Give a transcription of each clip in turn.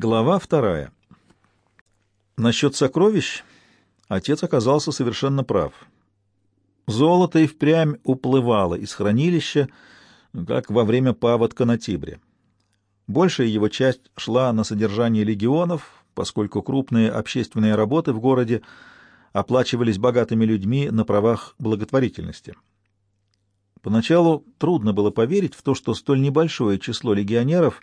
Глава вторая. Насчет сокровищ отец оказался совершенно прав. Золото и впрямь уплывало из хранилища, как во время паводка на Тибре. Большая его часть шла на содержание легионов, поскольку крупные общественные работы в городе оплачивались богатыми людьми на правах благотворительности. Поначалу трудно было поверить в то, что столь небольшое число легионеров,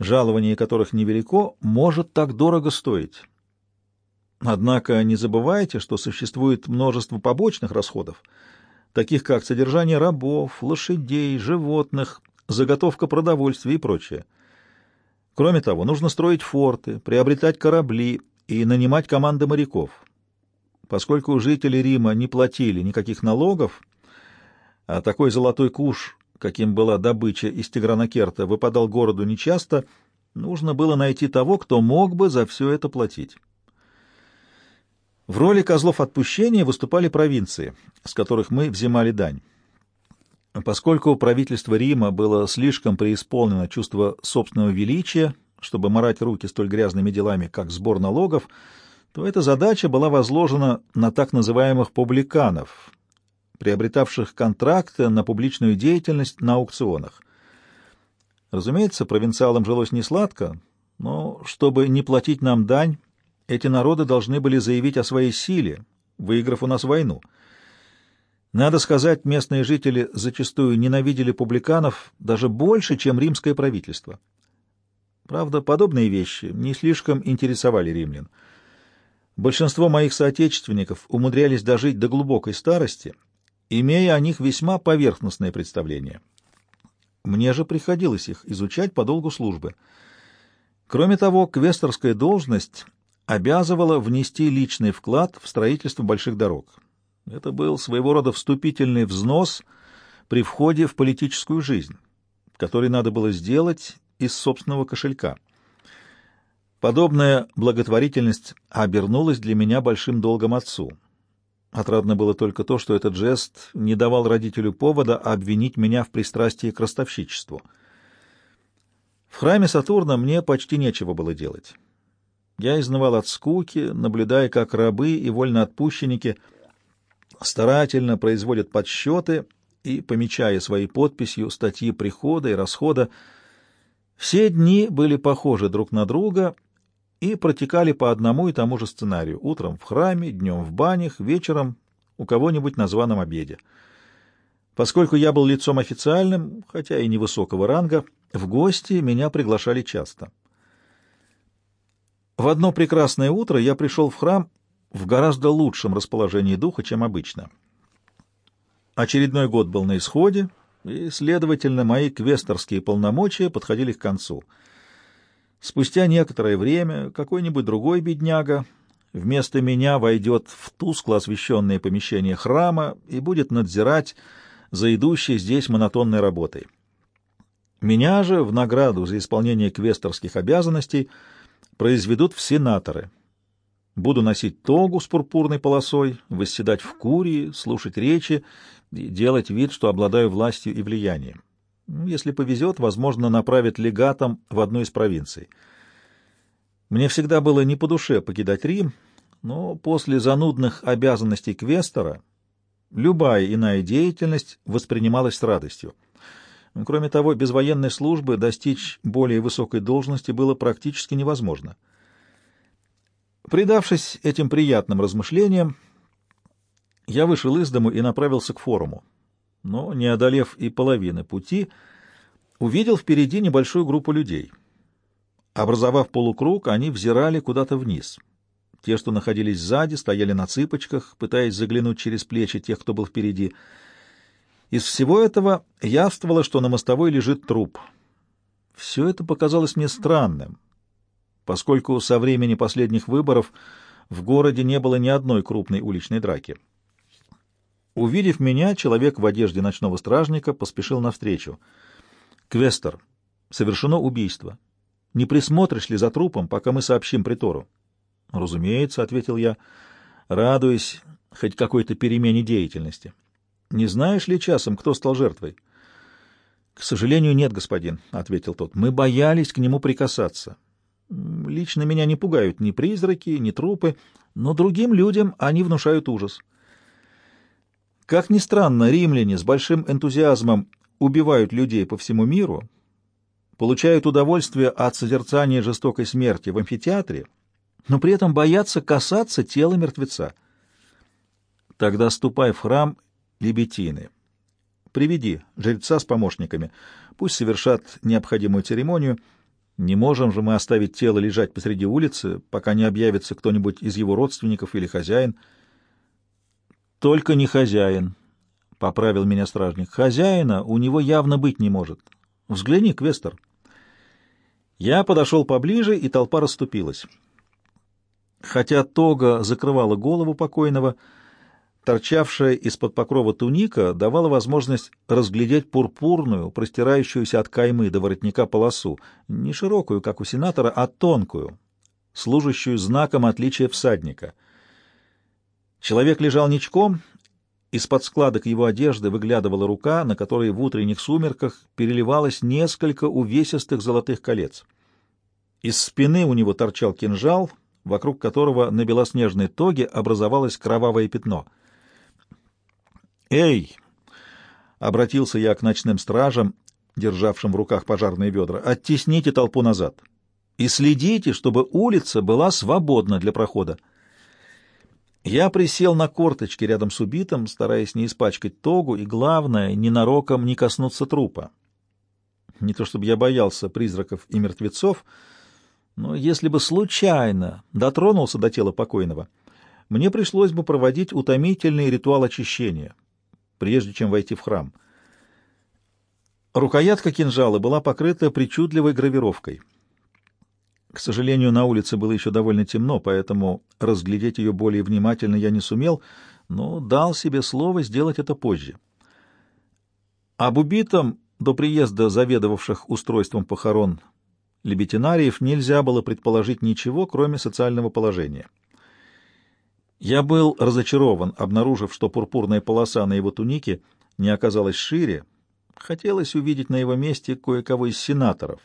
жалование которых невелико, может так дорого стоить. Однако не забывайте, что существует множество побочных расходов, таких как содержание рабов, лошадей, животных, заготовка продовольствия и прочее. Кроме того, нужно строить форты, приобретать корабли и нанимать команды моряков. Поскольку жители Рима не платили никаких налогов, а такой золотой куш, каким была добыча из Тигранакерта, выпадал городу нечасто, нужно было найти того, кто мог бы за все это платить. В роли козлов отпущения выступали провинции, с которых мы взимали дань. Поскольку правительство Рима было слишком преисполнено чувство собственного величия, чтобы марать руки столь грязными делами, как сбор налогов, то эта задача была возложена на так называемых публиканов, приобретавших контракты на публичную деятельность на аукционах. Разумеется, провинциалам жилось несладко, но чтобы не платить нам дань, эти народы должны были заявить о своей силе, выиграв у нас войну. Надо сказать, местные жители зачастую ненавидели публиканов даже больше, чем римское правительство. Правда, подобные вещи не слишком интересовали римлян. Большинство моих соотечественников умудрялись дожить до глубокой старости, имея о них весьма поверхностное представление. Мне же приходилось их изучать по долгу службы. Кроме того, квесторская должность обязывала внести личный вклад в строительство больших дорог. Это был своего рода вступительный взнос при входе в политическую жизнь, который надо было сделать из собственного кошелька. Подобная благотворительность обернулась для меня большим долгом отцу. Отрадно было только то, что этот жест не давал родителю повода обвинить меня в пристрастии к ростовщичеству. В храме Сатурна мне почти нечего было делать. Я изнывал от скуки, наблюдая, как рабы и вольноотпущенники старательно производят подсчеты и, помечая своей подписью статьи прихода и расхода, все дни были похожи друг на друга — и протекали по одному и тому же сценарию. Утром в храме, днем в банях, вечером у кого-нибудь на званом обеде. Поскольку я был лицом официальным, хотя и невысокого ранга, в гости меня приглашали часто. В одно прекрасное утро я пришел в храм в гораздо лучшем расположении духа, чем обычно. Очередной год был на исходе, и, следовательно, мои квесторские полномочия подходили к концу — Спустя некоторое время какой-нибудь другой бедняга вместо меня войдет в тускло освещенное помещение храма и будет надзирать за идущей здесь монотонной работой. Меня же в награду за исполнение квесторских обязанностей произведут в сенаторы. Буду носить тогу с пурпурной полосой, восседать в курии, слушать речи и делать вид, что обладаю властью и влиянием. Если повезет, возможно, направит легатом в одну из провинций. Мне всегда было не по душе покидать Рим, но после занудных обязанностей квестора любая иная деятельность воспринималась с радостью. Кроме того, без военной службы достичь более высокой должности было практически невозможно. Придавшись этим приятным размышлениям, я вышел из дому и направился к форуму но, не одолев и половины пути, увидел впереди небольшую группу людей. Образовав полукруг, они взирали куда-то вниз. Те, что находились сзади, стояли на цыпочках, пытаясь заглянуть через плечи тех, кто был впереди. Из всего этого явствовало, что на мостовой лежит труп. Все это показалось мне странным, поскольку со времени последних выборов в городе не было ни одной крупной уличной драки. Увидев меня, человек в одежде ночного стражника поспешил навстречу. «Квестер, совершено убийство. Не присмотришь ли за трупом, пока мы сообщим притору?» «Разумеется», — ответил я, радуясь хоть какой-то перемене деятельности. «Не знаешь ли часом, кто стал жертвой?» «К сожалению, нет, господин», — ответил тот. «Мы боялись к нему прикасаться. Лично меня не пугают ни призраки, ни трупы, но другим людям они внушают ужас. Как ни странно, римляне с большим энтузиазмом убивают людей по всему миру, получают удовольствие от созерцания жестокой смерти в амфитеатре, но при этом боятся касаться тела мертвеца. Тогда ступай в храм Лебетины. Приведи жреца с помощниками. Пусть совершат необходимую церемонию. Не можем же мы оставить тело лежать посреди улицы, пока не объявится кто-нибудь из его родственников или хозяин. Только не хозяин, — поправил меня стражник. Хозяина у него явно быть не может. Взгляни, Квестер. Я подошел поближе, и толпа расступилась. Хотя тога закрывала голову покойного, — Торчавшая из-под покрова туника давала возможность разглядеть пурпурную, простирающуюся от каймы до воротника полосу, не широкую, как у сенатора, а тонкую, служащую знаком отличия всадника. Человек лежал ничком, из-под складок его одежды выглядывала рука, на которой в утренних сумерках переливалось несколько увесистых золотых колец. Из спины у него торчал кинжал, вокруг которого на белоснежной тоге образовалось кровавое пятно — «Эй!» — обратился я к ночным стражам, державшим в руках пожарные ведра. «Оттесните толпу назад и следите, чтобы улица была свободна для прохода». Я присел на корточки рядом с убитым, стараясь не испачкать тогу и, главное, ненароком не коснуться трупа. Не то чтобы я боялся призраков и мертвецов, но если бы случайно дотронулся до тела покойного, мне пришлось бы проводить утомительный ритуал очищения — прежде чем войти в храм. Рукоятка кинжала была покрыта причудливой гравировкой. К сожалению, на улице было еще довольно темно, поэтому разглядеть ее более внимательно я не сумел, но дал себе слово сделать это позже. Об убитом до приезда заведовавших устройством похорон лебетинариев нельзя было предположить ничего, кроме социального положения. Я был разочарован, обнаружив, что пурпурная полоса на его тунике не оказалась шире. Хотелось увидеть на его месте кое-кого из сенаторов.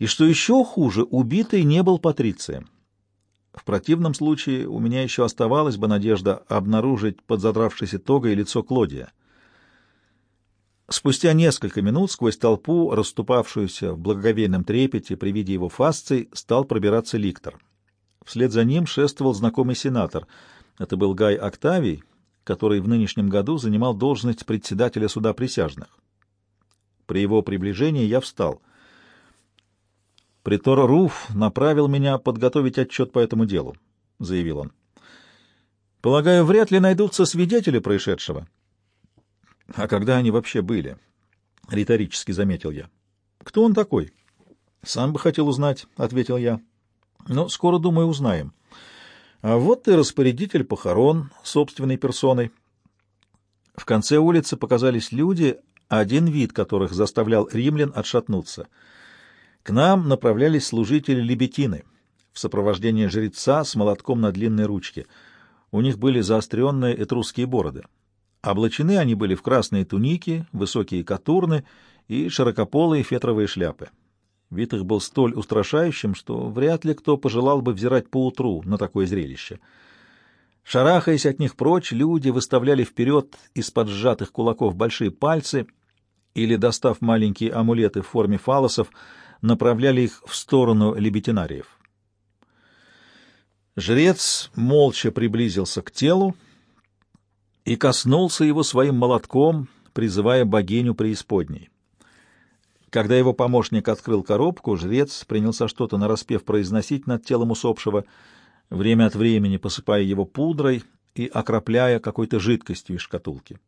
И что еще хуже, убитый не был патрицием. В противном случае у меня еще оставалась бы надежда обнаружить под задравшейся тогой лицо Клодия. Спустя несколько минут сквозь толпу, расступавшуюся в благоговейном трепете при виде его фасций, стал пробираться ликтор. Вслед за ним шествовал знакомый сенатор. Это был Гай Октавий, который в нынешнем году занимал должность председателя суда присяжных. При его приближении я встал. «Притор Руф направил меня подготовить отчет по этому делу», — заявил он. «Полагаю, вряд ли найдутся свидетели происшедшего». «А когда они вообще были?» — риторически заметил я. «Кто он такой?» «Сам бы хотел узнать», — ответил я. Но скоро, думаю, узнаем. А вот и распорядитель похорон собственной персоной. В конце улицы показались люди, один вид которых заставлял римлян отшатнуться. К нам направлялись служители Лебетины в сопровождении жреца с молотком на длинной ручке. У них были заостренные этрусские бороды. Облачены они были в красные туники, высокие катурны и широкополые фетровые шляпы. Вид их был столь устрашающим, что вряд ли кто пожелал бы взирать поутру на такое зрелище. Шарахаясь от них прочь, люди выставляли вперед из-под сжатых кулаков большие пальцы или, достав маленькие амулеты в форме фалосов, направляли их в сторону лебетинариев. Жрец молча приблизился к телу и коснулся его своим молотком, призывая богиню преисподней. Когда его помощник открыл коробку, жрец принялся что-то нараспев произносить над телом усопшего, время от времени посыпая его пудрой и окропляя какой-то жидкостью из шкатулки.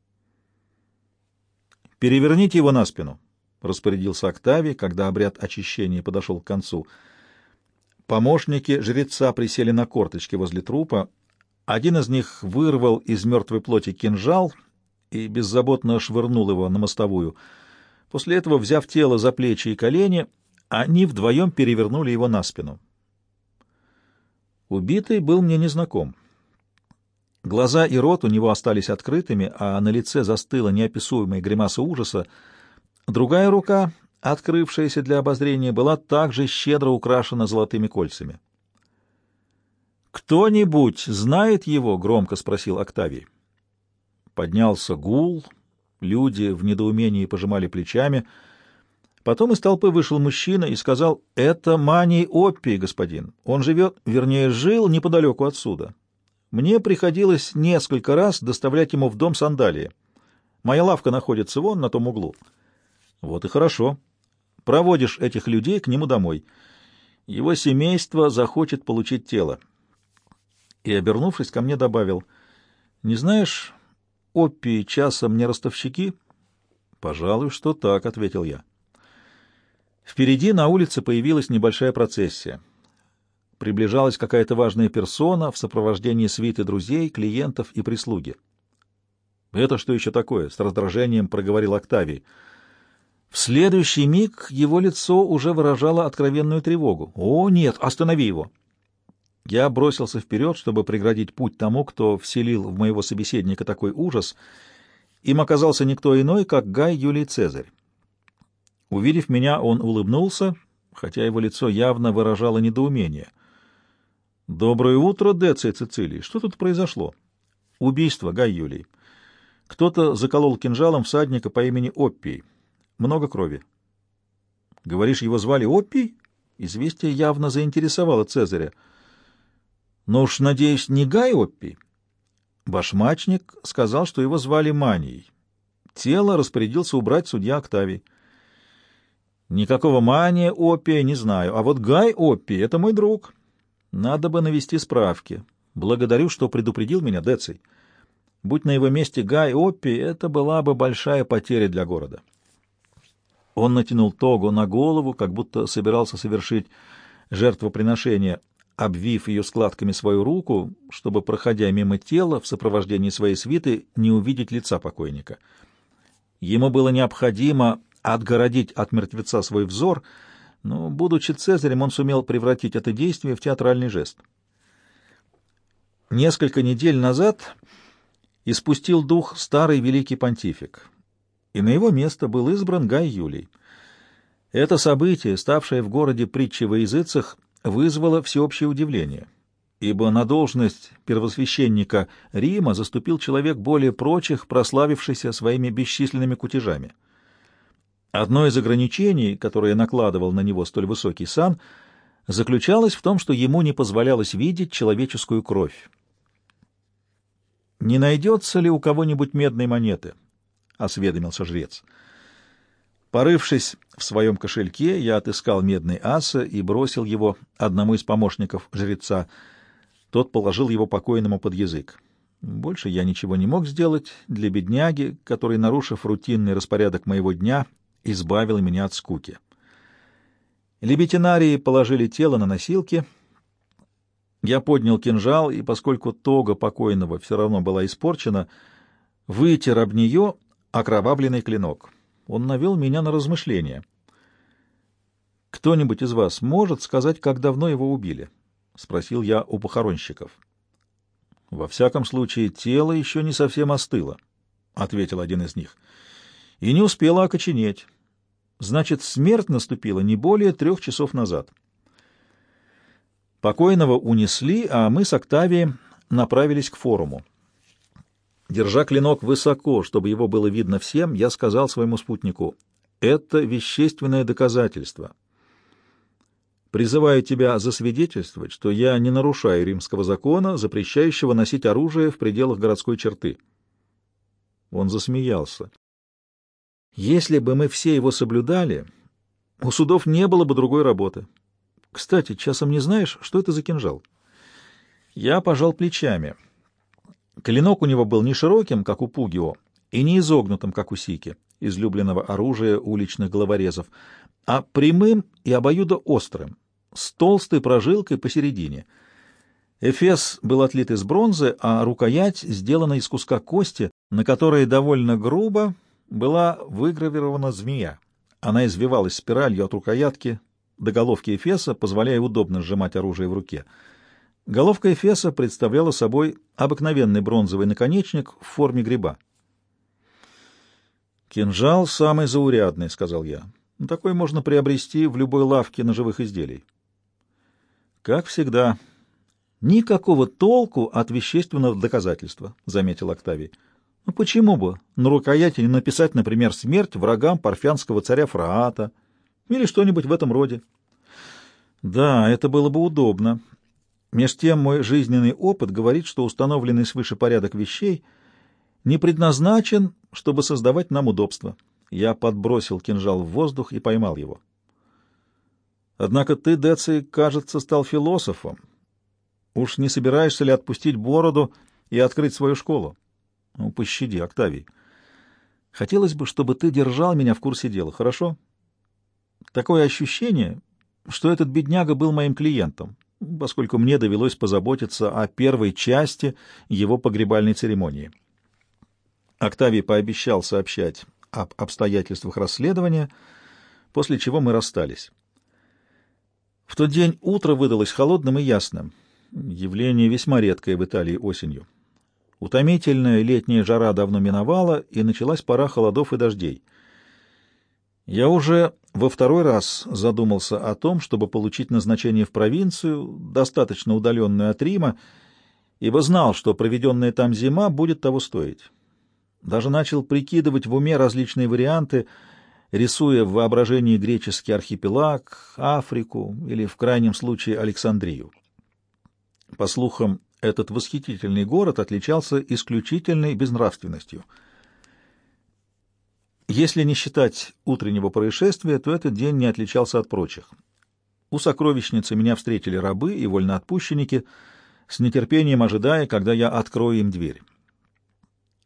«Переверните его на спину», — распорядился Октавий, когда обряд очищения подошел к концу. Помощники жреца присели на корточки возле трупа. Один из них вырвал из мертвой плоти кинжал и беззаботно швырнул его на мостовую — После этого, взяв тело за плечи и колени, они вдвоем перевернули его на спину. Убитый был мне незнаком. Глаза и рот у него остались открытыми, а на лице застыла неописуемая гримаса ужаса. Другая рука открывшаяся для обозрения, была также щедро украшена золотыми кольцами. «Кто-нибудь знает его?» — громко спросил Октавий. Поднялся гул, люди в недоумении пожимали плечами. Потом из толпы вышел мужчина и сказал, «Это Маний Оппий, господин. Он живет, вернее, жил неподалеку отсюда. Мне приходилось несколько раз доставлять ему в дом сандалии. Моя лавка находится вон на том углу». «Вот и хорошо. Проводишь этих людей к нему домой. Его семейство захочет получить тело». И, обернувшись ко мне, добавил, «Не знаешь, опии часом не ростовщики?» «Пожалуй, что так», — ответил я. Впереди на улице появилась небольшая процессия. Приближалась какая-то важная персона в сопровождении свиты друзей, клиентов и прислуги. «Это что еще такое?» — с раздражением проговорил Октавий. В следующий миг его лицо уже выражало откровенную тревогу. «О, нет, останови его!» Я бросился вперед, чтобы преградить путь тому, кто вселил в моего собеседника такой ужас. Им оказался никто иной, как Гай Юлий Цезарь. Увидев меня, он улыбнулся, хотя его лицо явно выражало недоумение. «Доброе утро, Деций Цицилий. Что тут произошло?» «Убийство, Гай Юлий. Кто-то заколол кинжалом всадника по имени Оппий. Много крови». «Говоришь, его звали Оппий?» Известие явно заинтересовало Цезаря. Но уж, надеюсь, не Гай Оппи. Башмачник сказал, что его звали Манией. Тело распорядился убрать судья Октавий. Никакого Мания Оппия не знаю, а вот Гай Оппи — это мой друг. Надо бы навести справки. Благодарю, что предупредил меня Деций. Будь на его месте Гай Оппи, это была бы большая потеря для города. Он натянул тогу на голову, как будто собирался совершить жертвоприношение, обвив ее складками свою руку, чтобы, проходя мимо тела в сопровождении своей свиты, не увидеть лица покойника. Ему было необходимо отгородить от мертвеца свой взор, но, будучи Цезарем, он сумел превратить это действие в театральный жест. Несколько недель назад испустил дух старый великий понтифик, и на его место был избран Гай Юлий. Это событие, ставшее в городе притчей во языцах, вызвало всеобщее удивление, ибо на должность первосвященника Рима заступил человек более прочих, прославившийся своими бесчисленными кутежами. Одно из ограничений, которое накладывал на него столь высокий сан, заключалось в том, что ему не позволялось видеть человеческую кровь. «Не найдется ли у кого-нибудь медной монеты?» — осведомился жрец. — Порывшись в своем кошельке, я отыскал медный аса и бросил его одному из помощников жреца. Тот положил его покойному под язык. Больше я ничего не мог сделать для бедняги, который, нарушив рутинный распорядок моего дня, избавил меня от скуки. Лебетинарии положили тело на носилки. Я поднял кинжал, и поскольку тога покойного все равно была испорчена, вытер об нее окровавленный клинок он навел меня на размышления. «Кто-нибудь из вас может сказать, как давно его убили?» — спросил я у похоронщиков. «Во всяком случае, тело еще не совсем остыло», — ответил один из них, — «и не успело окоченеть. Значит, смерть наступила не более трех часов назад». Покойного унесли, а мы с Октавием направились к форуму. Держа клинок высоко, чтобы его было видно всем, я сказал своему спутнику, «Это вещественное доказательство. Призываю тебя засвидетельствовать, что я не нарушаю римского закона, запрещающего носить оружие в пределах городской черты». Он засмеялся. «Если бы мы все его соблюдали, у судов не было бы другой работы. Кстати, часом не знаешь, что это за кинжал?» Я пожал плечами. Клинок у него был не широким, как у Пугио, и не изогнутым, как у Сики, излюбленного оружия уличных головорезов, а прямым и обоюдоострым, с толстой прожилкой посередине. Эфес был отлит из бронзы, а рукоять сделана из куска кости, на которой довольно грубо была выгравирована змея. Она извивалась спиралью от рукоятки до головки Эфеса, позволяя удобно сжимать оружие в руке — Головка Эфеса представляла собой обыкновенный бронзовый наконечник в форме гриба. «Кинжал самый заурядный», — сказал я. Такой можно приобрести в любой лавке ножевых изделий. Как всегда, никакого толку от вещественного доказательства, заметил Октавий. Ну почему бы на рукояти не написать, например, смерть врагам парфянского царя Фраата или что-нибудь в этом роде? Да, это было бы удобно. Меж тем мой жизненный опыт говорит, что установленный свыше порядок вещей не предназначен, чтобы создавать нам удобства. Я подбросил кинжал в воздух и поймал его. Однако ты, Деций, кажется, стал философом. Уж не собираешься ли отпустить бороду и открыть свою школу? Ну, пощади, Октавий. Хотелось бы, чтобы ты держал меня в курсе дела, хорошо? Такое ощущение, что этот бедняга был моим клиентом, поскольку мне довелось позаботиться о первой части его погребальной церемонии. Октавий пообещал сообщать об обстоятельствах расследования, после чего мы расстались. В тот день утро выдалось холодным и ясным. Явление весьма редкое в Италии осенью. Утомительная летняя жара давно миновала, и началась пора холодов и дождей. Я уже во второй раз задумался о том, чтобы получить назначение в провинцию, достаточно удаленную от Рима, ибо знал, что проведенная там зима будет того стоить. Даже начал прикидывать в уме различные варианты, рисуя в воображении греческий архипелаг, Африку или, в крайнем случае, Александрию. По слухам, этот восхитительный город отличался исключительной безнравственностью. Если не считать утреннего происшествия, то этот день не отличался от прочих. У сокровищницы меня встретили рабы и вольноотпущенники, с нетерпением ожидая, когда я открою им дверь.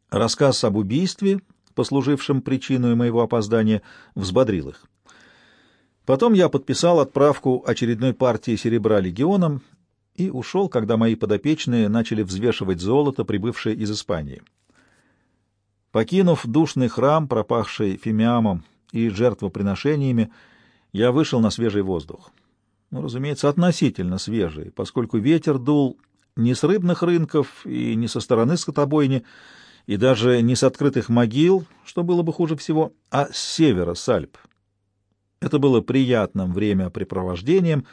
Рассказ об убийстве, послужившем причиной моего опоздания, взбодрил их. Потом я подписал отправку очередной партии серебра легионам и ушел, когда мои подопечные начали взвешивать золото, прибывшее из Испании. Покинув душный храм, пропахший фимиамом и жертвоприношениями, я вышел на свежий воздух. Ну, разумеется, относительно свежий, поскольку ветер дул не с рыбных рынков и не со стороны скотобойни, и даже не с открытых могил, что было бы хуже всего, а с севера, с Альп. Это было приятным времяпрепровождением,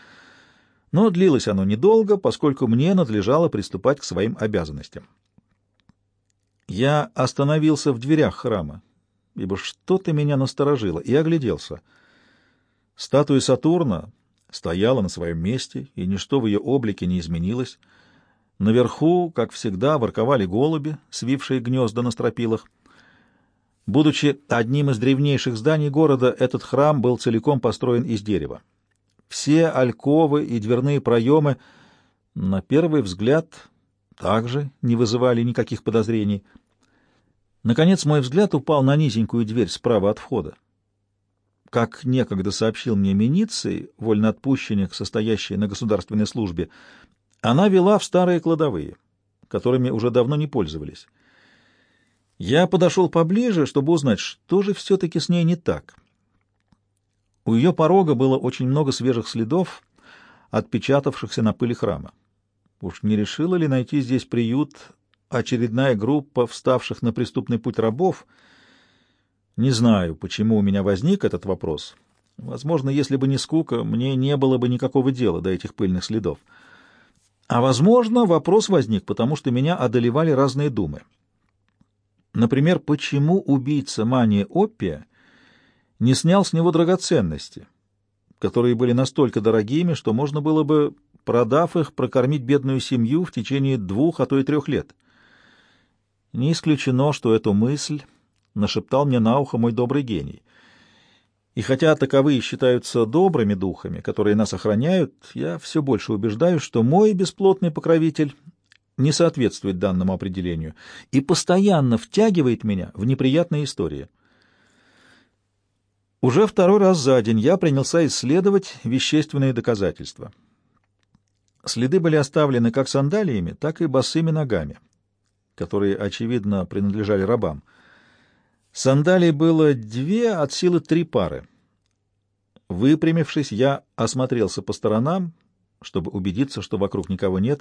но длилось оно недолго, поскольку мне надлежало приступать к своим обязанностям. Я остановился в дверях храма, ибо что-то меня насторожило, и огляделся. Статуя Сатурна стояла на своем месте, и ничто в ее облике не изменилось — Наверху, как всегда, ворковали голуби, свившие гнезда на стропилах. Будучи одним из древнейших зданий города, этот храм был целиком построен из дерева. Все альковы и дверные проемы, на первый взгляд, также не вызывали никаких подозрений. Наконец мой взгляд упал на низенькую дверь справа от входа. Как некогда сообщил мне Миниций, вольноотпущенник, состоящий на государственной службе, она вела в старые кладовые, которыми уже давно не пользовались. Я подошел поближе, чтобы узнать, что же все-таки с ней не так. У ее порога было очень много свежих следов, отпечатавшихся на пыли храма. Уж не решила ли найти здесь приют очередная группа вставших на преступный путь рабов? Не знаю, почему у меня возник этот вопрос. Возможно, если бы не скука, мне не было бы никакого дела до этих пыльных следов. А, возможно, вопрос возник, потому что меня одолевали разные думы. Например, почему убийца Мани Оппия не снял с него драгоценности, которые были настолько дорогими, что можно было бы, продав их, прокормить бедную семью в течение двух, а то и трех лет? Не исключено, что эту мысль нашептал мне на ухо мой добрый гений — и хотя таковые считаются добрыми духами, которые нас охраняют, я все больше убеждаюсь, что мой бесплотный покровитель не соответствует данному определению и постоянно втягивает меня в неприятные истории. Уже второй раз за день я принялся исследовать вещественные доказательства. Следы были оставлены как сандалиями, так и босыми ногами, которые, очевидно, принадлежали рабам. Сандалий было две от силы три пары. Выпрямившись, я осмотрелся по сторонам, чтобы убедиться, что вокруг никого нет,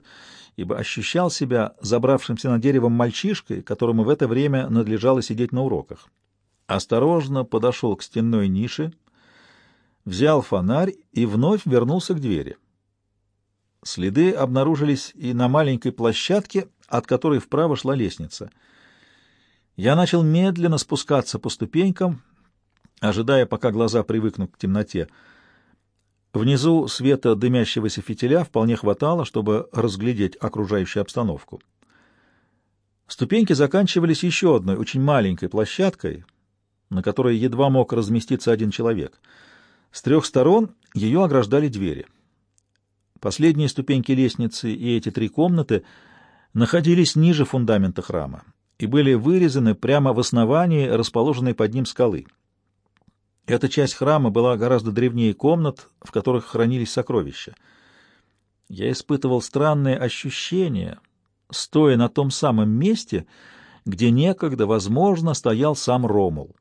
ибо ощущал себя забравшимся на дерево мальчишкой, которому в это время надлежало сидеть на уроках. Осторожно подошел к стенной нише, взял фонарь и вновь вернулся к двери. Следы обнаружились и на маленькой площадке, от которой вправо шла лестница. Я начал медленно спускаться по ступенькам, ожидая, пока глаза привыкнут к темноте. Внизу света дымящегося фитиля вполне хватало, чтобы разглядеть окружающую обстановку. Ступеньки заканчивались еще одной очень маленькой площадкой, на которой едва мог разместиться один человек. С трех сторон ее ограждали двери. Последние ступеньки лестницы и эти три комнаты находились ниже фундамента храма и были вырезаны прямо в основании расположенной под ним скалы. Эта часть храма была гораздо древнее комнат, в которых хранились сокровища. Я испытывал странное ощущение, стоя на том самом месте, где некогда, возможно, стоял сам Ромул.